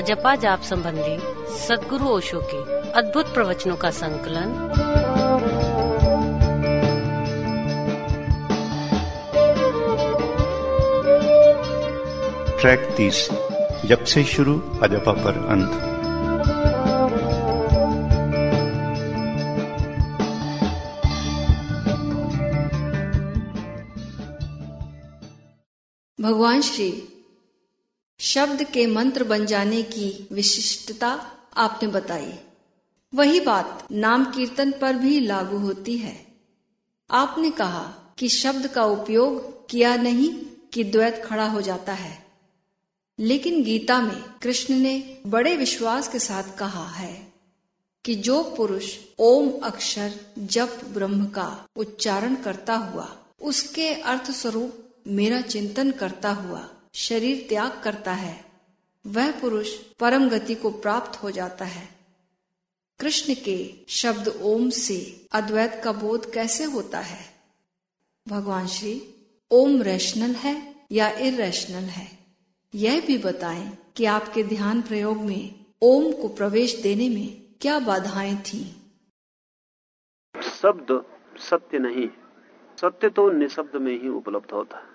अजपा जाप संबंधी सदगुरु ओशो के अद्भुत प्रवचनों का संकलन। ट्रैक तीस जब से शुरू अजपा पर अंत। भगवान श्री शब्द के मंत्र बन जाने की विशिष्टता आपने बताई। वही बात नाम कीर्तन पर भी लागू होती है। आपने कहा कि शब्द का उपयोग किया नहीं कि द्वैत खड़ा हो जाता है। लेकिन गीता में कृष्ण ने बड़े विश्वास के साथ कहा है कि जो पुरुष ओम अक्षर जप ब्रह्म का उच्चारण करता हुआ, उसके अर्थ स्वरूप मेरा चिंतन करता हुआ शरीर त्याग करता है, वह पुरुष परम गति को प्राप्त हो जाता है। कृष्ण के शब्द ओम से अद्वैत का बोध कैसे होता है? भगवान श्री, ओम रैशनल है या इरेशनल है? यह भी बताएँ कि आपके ध्यान प्रयोग में ओम को प्रवेश देने में क्या बाधाएँ थी। शब्द सत्य नहीं, सत्य तो निशब्द में ही उपलब्ध होता है।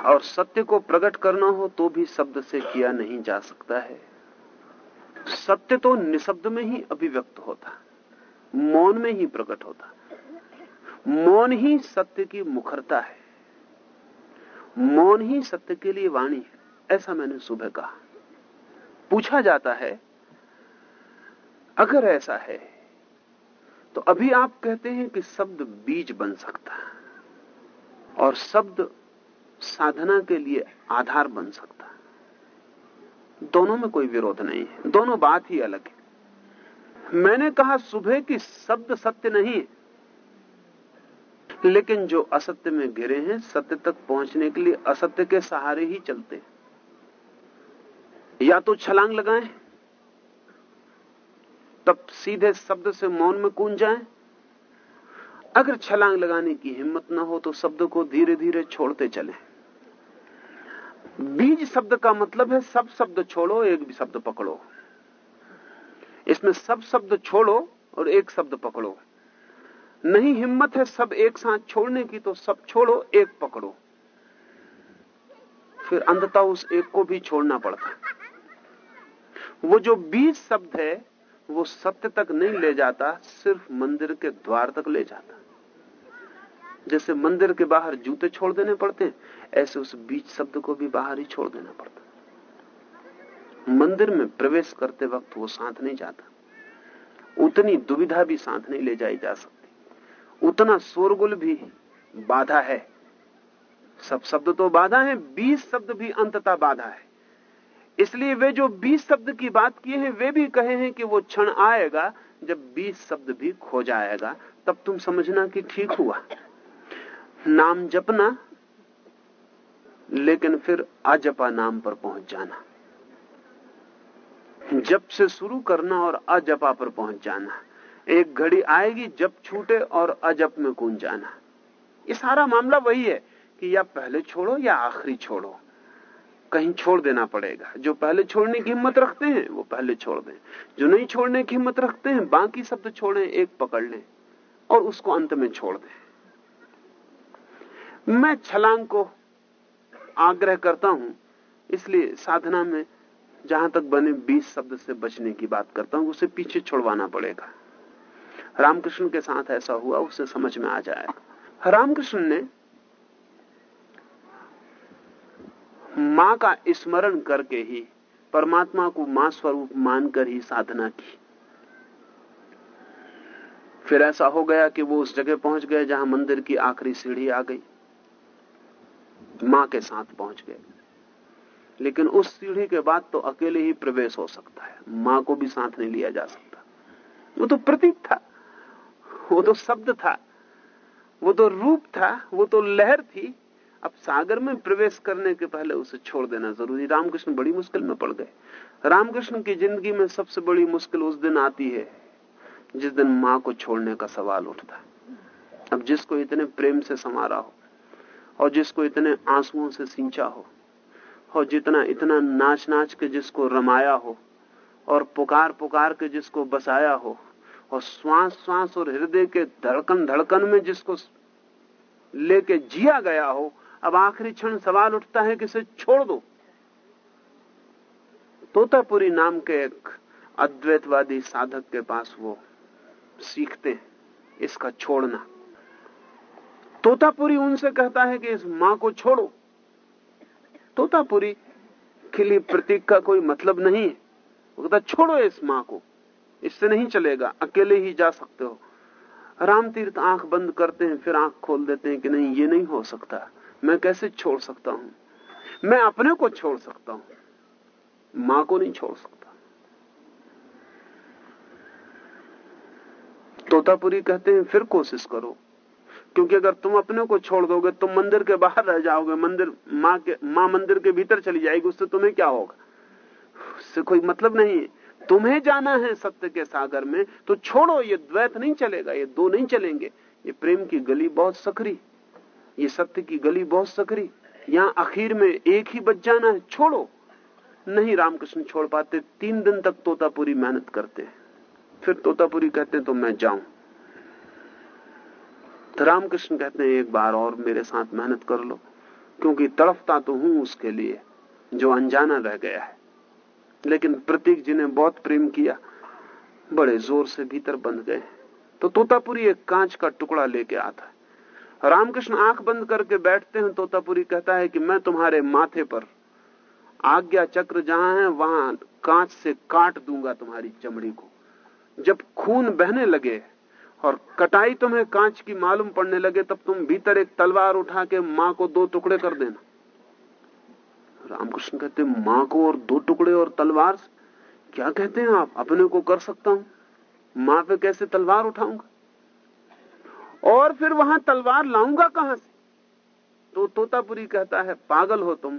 और सत्य को प्रकट करना हो तो भी शब्द से किया नहीं जा सकता है। सत्य तो निशब्द में ही अभिव्यक्त होता, मौन में ही प्रकट होता। मौन ही सत्य की मुखरता है। मौन ही सत्य के लिए वाणी है, ऐसा मैंने सुबह कहा। पूछा जाता है, अगर ऐसा है तो अभी आप कहते हैं कि शब्द बीज बन सकता और शब्द साधना के लिए आधार बन सकता है। दोनों में कोई विरोध नहीं है। दोनों बात ही अलग है। मैंने कहा, सुबह की शब्द सत्य नहीं है। लेकिन जो असत्य में घिरे हैं, सत्य तक पहुँचने के लिए असत्य के सहारे ही चलते हैं। या तो छलांग लगाएँ, तब सीधे शब्द से मौन में कूद जाएँ। अगर छलांग लगाने की हिम्मत ना हो तो शब्द को धीरे धीरे छोड़ते चलें। बीज शब्द का मतलब है सब शब्द छोड़ो, एक भी शब्द पकड़ो। इसमें सब शब्द छोड़ो और एक शब्द पकड़ो। नहीं हिम्मत है सब एक साथ छोड़ने की तो सब छोड़ो, एक पकड़ो। फिर अंधता उस एक को भी छोड़ना पड़ता वो जो बीज शब्द है, वो सत्य तक नहीं ले जाता, सिर्फ़ मंदिर के द्वार तक ले जाता। जैसे मंदिर के बाहर जूते छोड़ देने पड़ते हैं, ऐसे उस बीच शब्द को भी बाहर ही छोड़ देना पड़ता मंदिर में प्रवेश करते वक्त वो साथ नहीं जाता। उतनी दुविधा भी साथ नहीं ले जाई जा सकती। उतना शोरगुल भी बाधा है। सब शब्द तो बाधा है, बीस शब्द भी अंततः बाधा है। इसलिए वे जो बीस शब्द की बात किए हैं, वे भी कहे हैं कि वो क्षण आएगा, जब बीस शब्द भी खो जाएगा, तब तुम समझना कि ठीक हुआ। नाम जपना, लेकिन फिर अजपा नाम पर पहुँच जाना। जप से शुरू करना और अजपा पर पहुँच जाना। एक घड़ी आएगी जब छूटे और अजप में कूद जाना। ये सारा मामला वही है कि या पहले छोड़ो या आखिरी छोड़ो। कहीं छोड़ देना पड़ेगा। जो पहले छोड़ने की हिम्मत रखते हैं, वो पहले छोड़ दें। जो नहीं छोड़ने की हिम्मत रखते हैं, बाकी शब्द छोड़ें, एक पकड़ लें और उसको अंत में छोड़ दें। मैं छलांग को आग्रह करता हूँ, इसलिए साधना में जहाँ तक बने बीस शब्द से बचने की बात करता हूँ, उसे पीछे छोड़वाना पड़ेगा। रामकृष्ण के साथ ऐसा हुआ, उसे समझ में आ जाएगा। रामकृष्ण ने माँ का स्मरण करके ही, परमात्मा को माँ स्वरूप मानकर ही साधना की। फिर ऐसा हो गया कि वो उस जगह पहुँच गए जहाँ मंदिर की आखिरी सीढ़ी आ गई। माँ के साथ पहुँच गए। लेकिन उस सीढ़ी के बाद तो अकेले ही प्रवेश हो सकता है। माँ को भी साथ नहीं लिया जा सकता। वो तो प्रतीक था। वो तो शब्द था। वो तो रूप था। वो तो लहर थी। अब सागर में प्रवेश करने के पहले उसे छोड़ देना ज़रूरी। रामकृष्ण बड़ी मुश्किल में पड़ गए। रामकृष्ण की ज़िंदगी में सबसे बड़ी मुश्किल उस दिन आती है, जिस दिन माँ को छोड़ने का सवाल उठता। है अब जिसको इतने प्रेम से संवारा हो और जिसको इतने आंसुओं से सिंचा हो, और जितना इतना नाच नाच के जिसको रमाया हो, और पुकार पुकार के जिसको बसाया हो, और श्वास श्वास और हृदय के धड़कन धड़कन में जिसको लेके जिया गया हो, अब आखिरी क्षण सवाल उठता है कि इसे छोड़ दो। तोतापुरी नाम के एक अद्वैतवादी साधक के पास वो सीखते हैं, इसका छोड़ना। तोतापुरी उनसे कहता है कि इस माँ को छोड़ो। तोतापुरी के लिए प्रतीक का कोई मतलब नहीं है। वो कहता, छोड़ो इस माँ को। इससे नहीं चलेगा, अकेले ही जा सकते हो। राम तीर्थ आँख बंद करते हैं, फिर आँख खोल देते हैं कि नहीं, ये नहीं हो सकता। मैं कैसे छोड़ सकता हूँ? मैं अपने को छोड़ सकता हूँ। माँ को नहीं छोड़ सकता। तोतापुरी कहते हैं, फिर कोशिश करो। क्योंकि अगर तुम अपने को छोड़ दोगे, तुम मंदिर के बाहर रह जाओगे, मंदिर, माँ के, माँ मंदिर के भीतर चली जाएगी, उससे तुम्हें क्या होगा? उससे कोई मतलब नहीं तुम्हें जाना है सत्य के सागर में तो छोड़ो, ये द्वैत नहीं चलेगा, ये दो नहीं चलेंगे। ये प्रेम की गली बहुत सकरी ये सत्य की गली बहुत सकरी यहाँ आखिर में एक ही बच जाना है, छोड़ो। नहीं रामकृष्ण छोड़ पाते, तीन दिन तक तोतापुरी मेहनत करते हैं। फिर तोतापुरी कहते हैं तो मैं जाऊँ। तो रामकृष्ण कहते हैं, एक बार और मेरे साथ मेहनत कर लो, क्योंकि तड़फता तो हूँ उसके लिए, जो अनजाना रह गया है। लेकिन प्रतीक जी ने बहुत प्रेम किया, बड़े ज़ोर से भीतर बंद गए। तो तोतापुरी एक कांच का टुकड़ा लेके आता है। रामकृष्ण आँख बंद करके बैठते हैं, तोतापुरी कहता है कि मैं तुम्हारे माथे पर आज्ञा चक्र जहाँ है, वहाँ कांच से काट दूँगा तुम्हारी चमड़ी को। जब खून बहने लगे और कटाई तुम्हें कांच की मालूम पड़ने लगे, तब तुम भीतर एक तलवार उठा के माँ को दो टुकड़े कर देना। रामकृष्ण कहते, माँ को और दो टुकड़े और तलवार क्या कहते हैं आप? अपने को कर सकता हूँ। माँ पे कैसे तलवार उठाऊँगा? और फिर वहाँ तलवार लाऊँगा कहाँ से? तो तोतापुरी कहता है, पागल हो तुम।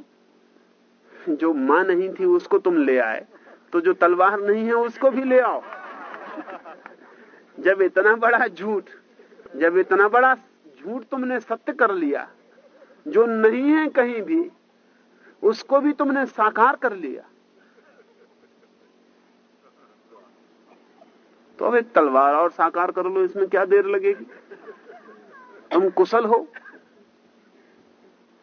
जो माँ नहीं थी, उसको तुम ले आए। तो जो तलवार नहीं है, उसको भी ले आओ। जब इतना बड़ा झूठ, जब इतना बड़ा झूठ तुमने सत्य कर लिया, जो नहीं है कहीं भी, उसको भी तुमने साकार कर लिया। तो अब तलवार और साकार कर लो, इसमें क्या देर लगेगी? तुम कुशल हो,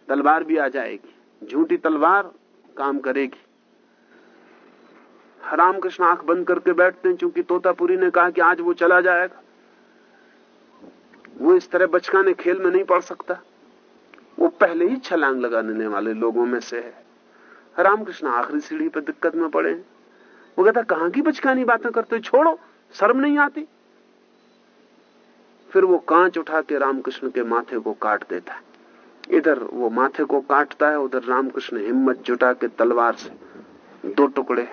तलवार भी आ जाएगी, झूठी तलवार काम करेगी। रामकृष्ण आँख बंद करके बैठते हैं क्योंकि तोतापुरी ने कहा कि आज वो चला जाएगा। वो इस तरह बचकाने खेल में नहीं पड़ सकता। वो पहले ही छलांग लगाने वाले लोगों में से है। रामकृष्ण आखिरी सीढ़ी पर दिक्कत में पड़े वो कहता, कहाँ की बचकानी बातें करते छोड़ो, शर्म नहीं आती। फिर वो कांच उठा के रामकृष्ण के माथे को काट देता है। इधर वो माथे को काटता है, उधर रामकृष्ण हिम्मत जुटा के तलवार से दो टुकड़े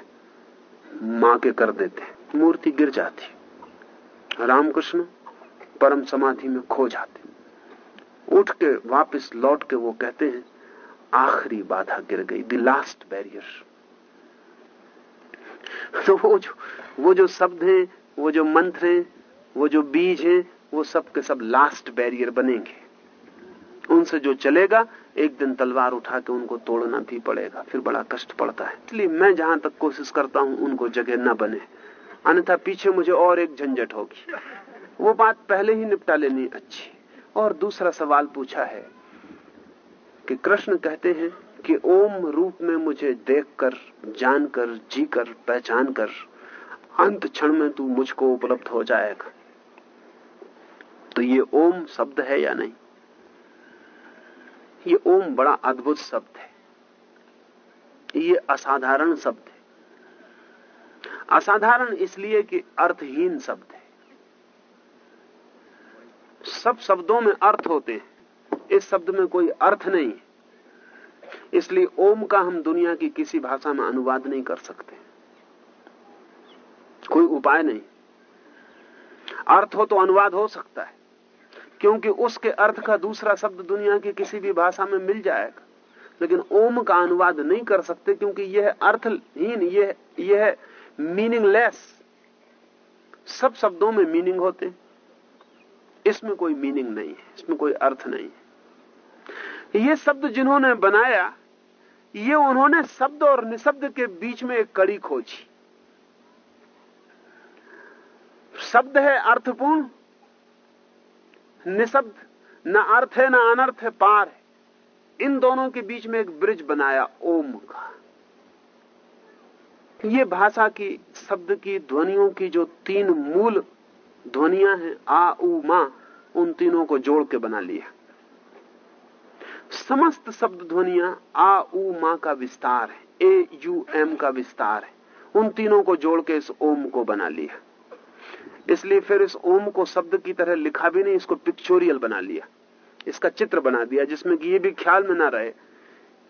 माँ के कर देते मूर्ति गिर जाती। रामकृष्ण परम समाधि में खो जाते। उठ के वापस लौट के वो कहते हैं, आखिरी बाधा गिर गई द लास्ट बैरियर तो वो जो वो जो शब्द हैं, वो जो मंत्र हैं, वो जो बीज हैं, वो सब के सब लास्ट बैरियर बनेंगे। उनसे जो चलेगा, एक दिन तलवार उठा के उनको तोड़ना भी पड़ेगा। फिर बड़ा कष्ट पड़ता है। इसलिए मैं जहाँ तक कोशिश करता हूँ, उनको जगह न बने। अन्यथा पीछे मुझे और एक झंझट होगी। वो बात पहले ही निपटा लेनी अच्छी। और दूसरा सवाल पूछा है कि कृष्ण कहते हैं कि ओम रूप में मुझे देखकर, जानकर, जीकर पहचान कर अंत क्षण में तू मुझको उपलब्ध हो जाएगा। तो ये ओम शब्द है या नहीं? ये ओम बड़ा अद्भुत शब्द है। ये असाधारण शब्द है। असाधारण इसलिए कि अर्थहीन शब्द है। सब शब्दों में अर्थ होते हैं। इस शब्द में कोई अर्थ नहीं इसलिए ओम का हम दुनिया की किसी भाषा में अनुवाद नहीं कर सकते। कोई उपाय नहीं। अर्थ हो तो अनुवाद हो सकता है। क्योंकि उसके अर्थ का दूसरा शब्द दुनिया की किसी भी भाषा में मिल जाएगा। लेकिन ओम का अनुवाद नहीं कर सकते क्योंकि यह अर्थहीन, यह यह मीनिंगलेस सब शब्दों में मीनिंग होते इसमें कोई मीनिंग नहीं है, इसमें कोई अर्थ नहीं है। ये शब्द जिन्होंने बनाया, ये उन्होंने शब्द और निशब्द के बीच में एक कड़ी खोजी। शब्द है अर्थपूर्ण निशब्द, न अर्थ है, न अनर्थ है, पार है। इन दोनों के बीच में एक ब्रिज बनाया ओम का। ये भाषा की, शब्द की, ध्वनियों की जो तीन मूल ध्वनियाँ हैं, आ, उ, मा, उन तीनों को जोड़ के बना लिया। समस्त शब्द ध्वनिया आ, उ, मा का विस्तार है, ए, यू, एम का विस्तार है। उन तीनों को जोड़ के इस ओम को बना लिया। इसलिए फिर इस ओम को शब्द की तरह लिखा भी नहीं, इसको पिक्चोरियल बना लिया। इसका चित्र बना दिया, जिसमें कि ये भी ख्याल में ना रहे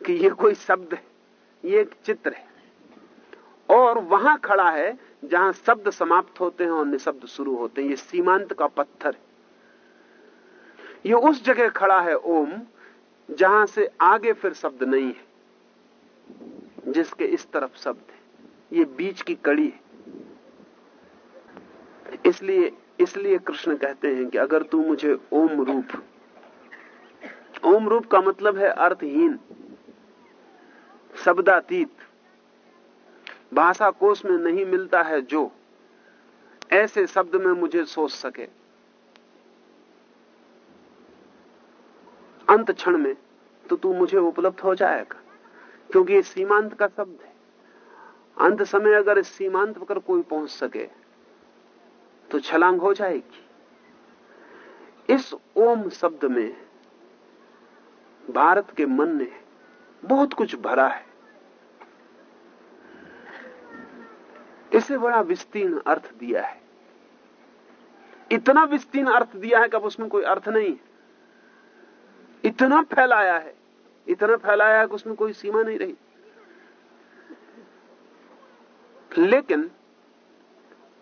कि ये कोई शब्द है, ये एक चित्र है। और वहाँ खड़ा है, जहाँ शब्द समाप्त होते हैं और निशब्द शुरू होते हैं। ये सीमांत का पत्थर है। ये उस जगह खड़ा है ओम, जहाँ से आगे फिर शब्द नहीं है, जिसके इस तरफ़ शब्द है। ये बीच की कड़ी है। इसलिए इसलिए कृष्ण कहते हैं कि अगर तू मुझे ओम रूप ओम रूप का मतलब है अर्थहीन, शब्दातीत, भाषा कोश में नहीं मिलता है जो, ऐसे शब्द में मुझे सोच सके। अंत क्षण में तो तू मुझे उपलब्ध हो जाएगा, क्योंकि सीमांत का शब्द है। अंत समय अगर इस सीमांत पर कोई पहुँच सके तो छलांग हो जाएगी। इस ओम शब्द में भारत के मन ने बहुत कुछ भरा है। इसे बड़ा विस्तीर्ण अर्थ दिया है। इतना विस्तीर्ण अर्थ दिया है कि अब उसमें कोई अर्थ नहीं इतना फैलाया है, इतना फैलाया है कि उसमें कोई सीमा नहीं रही। लेकिन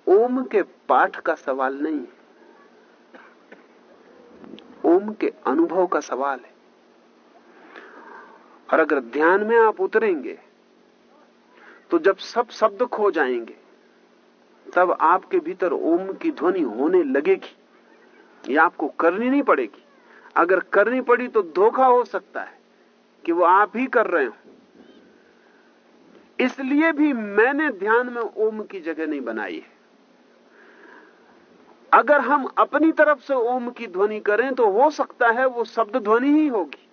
ओम के पाठ का सवाल नहीं है। ओम के अनुभव का सवाल है। और अगर ध्यान में आप उतरेंगे तो जब सब शब्द खो जाएँगे, तब आपके भीतर ओम की ध्वनि होने लगेगी, ये आपको करनी नहीं पड़ेगी। अगर करनी पड़ी तो धोखा हो सकता है कि वो आप ही कर रहे हो। इसलिए भी मैंने ध्यान में ओम की जगह नहीं बनाई है। अगर हम अपनी तरफ़ से ओम की ध्वनि करें तो हो सकता है वो शब्द ध्वनि ही होगी।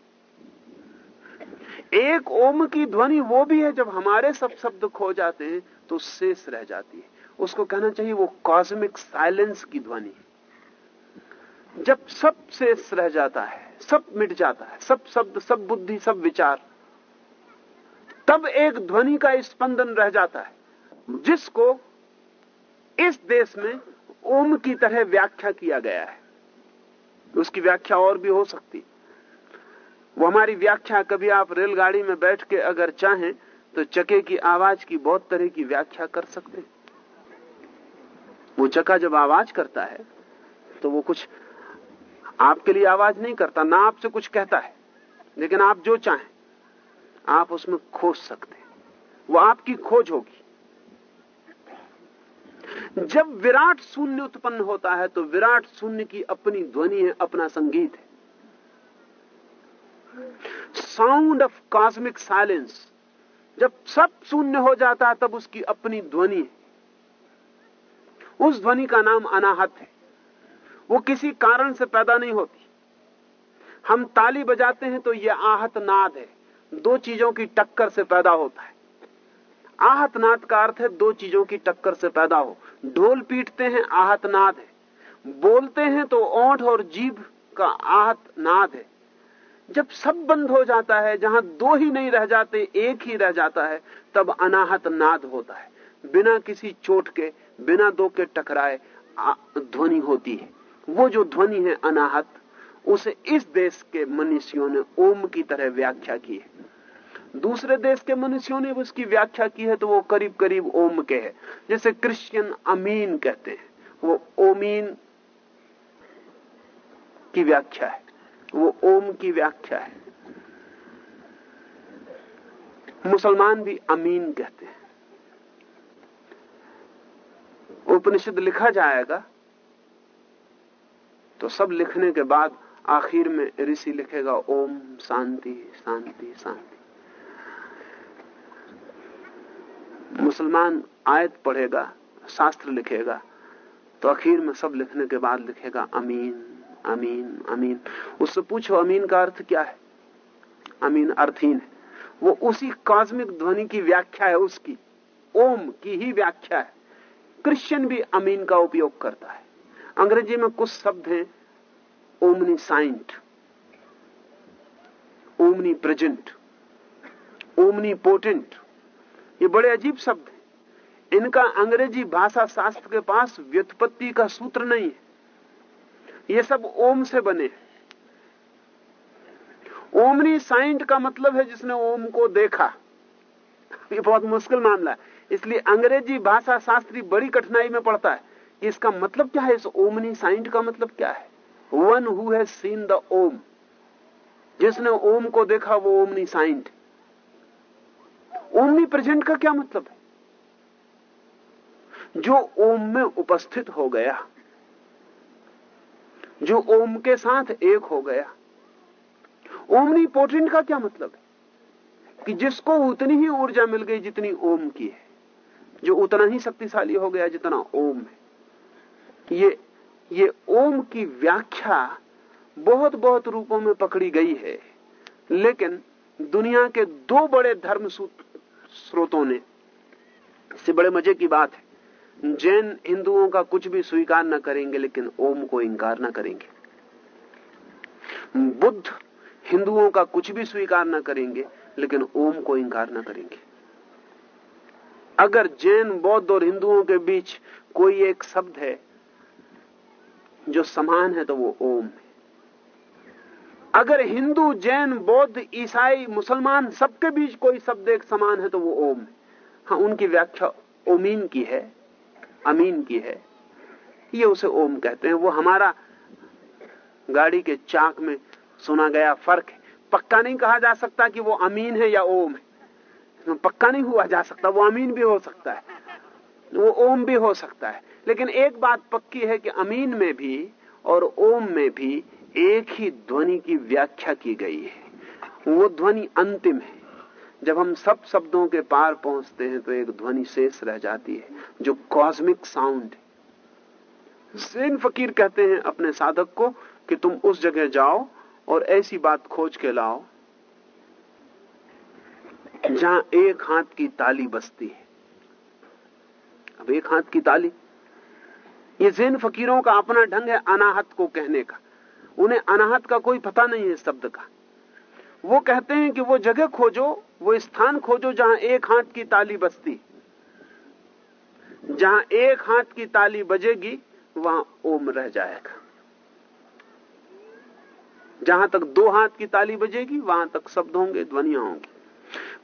एक ओम की ध्वनि वो भी है जब हमारे सब शब्द खो जाते हैं तो शेष रह जाती है। उसको कहना चाहिए वो कॉस्मिक साइलेंस की ध्वनि। जब सब शेष रह जाता है, सब मिट जाता है, सब शब्द, सब बुद्धि, सब विचार, तब एक ध्वनि का स्पंदन रह जाता है, जिसको इस देश में ओम की तरह व्याख्या किया गया है। उसकी व्याख्या और भी हो सकती। वो हमारी व्याख्या कभी आप रेलगाड़ी में बैठ के अगर चाहें तो चके की आवाज़ की बहुत तरह की व्याख्या कर सकते वो चका जब आवाज़ करता है तो वो कुछ आपके लिए आवाज़ नहीं करता, ना आपसे कुछ कहता है। लेकिन आप जो चाहें, आप उसमें खोज सकते वो आपकी खोज होगी। जब विराट शून्य उत्पन्न होता है तो विराट शून्य की अपनी ध्वनि है, अपना संगीत है। साउंड ऑफ़ कॉस्मिक साइलेंस जब सब शून्य हो जाता है, तब उसकी अपनी ध्वनि है। उस ध्वनि का नाम अनाहत है। वो किसी कारण से पैदा नहीं होती। हम ताली बजाते हैं तो यह आहत नाद है। दो चीज़ों की टक्कर से पैदा होता है। आहत नाद का अर्थ है दो चीज़ों की टक्कर से पैदा हो। ढोल पीटते हैं आहत नाद है। बोलते हैं तो ओठ और जीभ का आहत नाद है। जब सब बंद हो जाता है, जहाँ दो ही नहीं रह जाते, एक ही रह जाता है, तब अनाहत नाद होता है। बिना किसी चोट के, बिना दो के टकराए ध्वनि होती है। वो जो ध्वनि है अनाहत, उसे इस देश के मनुष्यों ने ओम की तरह व्याख्या की है। दूसरे देश के मनुष्यों ने उसकी व्याख्या की है तो वो करीब करीब ओम के है। जैसे क्रिश्चियन अमीन कहते हैं। वो ओमीन की व्याख्या है। वो ओम की व्याख्या है। मुसलमान भी अमीन कहते हैं। उपनिषद लिखा जाएगा तो सब लिखने के बाद आखिर में ऋषि लिखेगा, ओम शांति शांति शांति। मुसलमान आयत पढ़ेगा, शास्त्र लिखेगा तो आखिर में सब लिखने के बाद लिखेगा, अमीन अमीन अमीन। उससे पूछो, अमीन का अर्थ क्या है? अमीन अर्थहीन है। वो उसी कॉस्मिक ध्वनि की व्याख्या है उसकी। ओम की ही व्याख्या है। क्रिश्चियन भी अमीन का उपयोग करता है। अंग्रेज़ी में कुछ शब्द हैं, omniscient omnipresent omnipotent ये बड़े अजीब शब्द हैं। इनका अंग्रेज़ी भाषा शास्त्र के पास व्युत्पत्ति का सूत्र नहीं है। ये सब ओम से बने ओमनी साइंट का मतलब है जिसने ओम को देखा। ये बहुत मुश्किल मामला है। इसलिए अंग्रेज़ी भाषा शास्त्री बड़ी कठिनाई में पड़ता है। कि इसका मतलब क्या है? इस ओमनी साइंट का मतलब क्या है? One who has seen the Om जिसने ओम को देखा, वो ओमनी साइंट। ओमनी प्रेजेंट का क्या मतलब है? जो ओम में उपस्थित हो गया, जो ओम के साथ एक हो गया, ओमनी पोटेंट का क्या मतलब है? कि जिसको उतनी ही ऊर्जा मिल गई जितनी ओम की है, जो उतना ही शक्तिशाली हो गया जितना ओम है। ये ये ओम की व्याख्या बहुत बहुत रूपों में पकड़ी गई है, लेकिन दुनिया के दो बड़े धर्म स्रोतों ने इससे बड़े मज़े की बात है। जैन हिंदुओं का कुछ भी स्वीकार न करेंगे, लेकिन ओम को इंकार न करेंगे। बुद्ध हिंदुओं का कुछ भी स्वीकार न करेंगे, लेकिन ओम को इंकार न करेंगे। अगर जैन, बौद्ध और हिंदुओं के बीच कोई एक शब्द है जो समान है तो वो ओम है। अगर हिंदू, जैन, बौद्ध, ईसाई, मुसलमान सबके बीच कोई शब्द एक समान है तो वो ओम है। हाँ उनकी व्याख्या ओमीन की है, अमीन की है। ये उसे ओम कहते हैं। वो हमारा गाड़ी के चाक में सुना गया फ़र्क है। पक्का नहीं कहा जा सकता कि वो अमीन है या ओम है। पक्का नहीं हुआ जा सकता। वो अमीन भी हो सकता है। वो ओम भी हो सकता है। लेकिन एक बात पक्की है कि अमीन में भी और ओम में भी एक ही ध्वनि की व्याख्या की गई है। वो ध्वनि अंतिम है। जब हम सब शब्दों के पार पहुँचते हैं तो एक ध्वनि शेष रह जाती है, जो कॉस्मिक साउंड सेन फकीर कहते हैं अपने साधक को कि तुम उस जगह जाओ और ऐसी बात खोज के लाओ, जहाँ एक हाथ की ताली बसती है। अब एक हाथ की ताली। ये जैन फकीरों का अपना ढंग है अनाहत को कहने का। उन्हें अनाहत का कोई पता नहीं है शब्द का। वो कहते हैं कि वो जगह खोजो, वो स्थान खोजो जहाँ एक हाथ की ताली बजती जहाँ एक हाथ की ताली बजेगी, वहाँ ओम रह जाएगा। जहाँ तक दो हाथ की ताली बजेगी, वहाँ तक शब्द होंगे, ध्वनिया होंगी।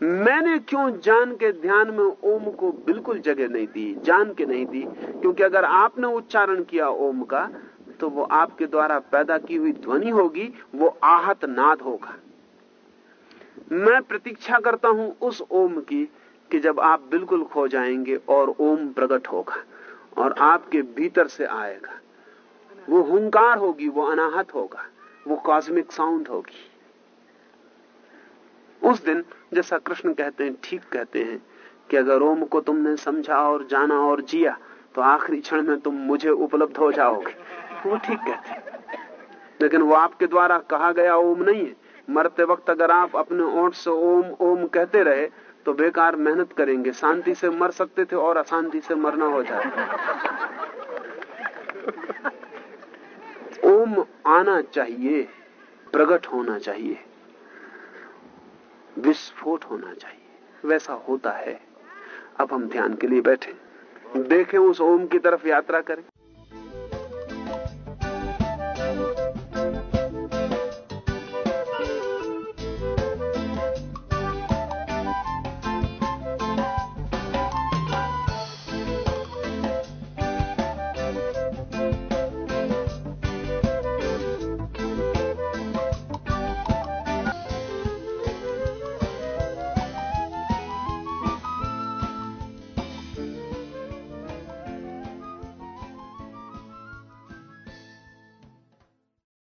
मैंने क्यों जान के ध्यान में ओम को बिल्कुल जगह नहीं दी, जान के नहीं दी? क्योंकि अगर आपने उच्चारण किया ओम का तो वो आपके द्वारा पैदा की हुई ध्वनि होगी, वो आहत नाद होगा। मैं प्रतीक्षा करता हूँ उस ओम की कि जब आप बिल्कुल खो जाएँगे और ओम प्रकट होगा और आपके भीतर से आएगा। वो हुंकार होगी, वो अनाहत होगा, वो कॉस्मिक साउंड होगी। उस दिन, जैसा कृष्ण कहते हैं, ठीक कहते हैं कि अगर ओम को तुमने समझा और जाना और जिया तो आखिरी क्षण में तुम मुझे उपलब्ध हो जाओगे। वो ठीक कहते हैं। लेकिन वो आपके द्वारा कहा गया ओम नहीं है। मरते वक्त अगर आप अपने ओठ से ओम ओम कहते रहे तो बेकार मेहनत करेंगे। शांति से मर सकते थे और अशांति से मरना हो जाए ओम आना चाहिए प्रकट होना चाहिए, विस्फोट होना चाहिए, वैसा होता है। अब हम ध्यान के लिए बैठे। देखें उस ओम की तरफ़ यात्रा करें।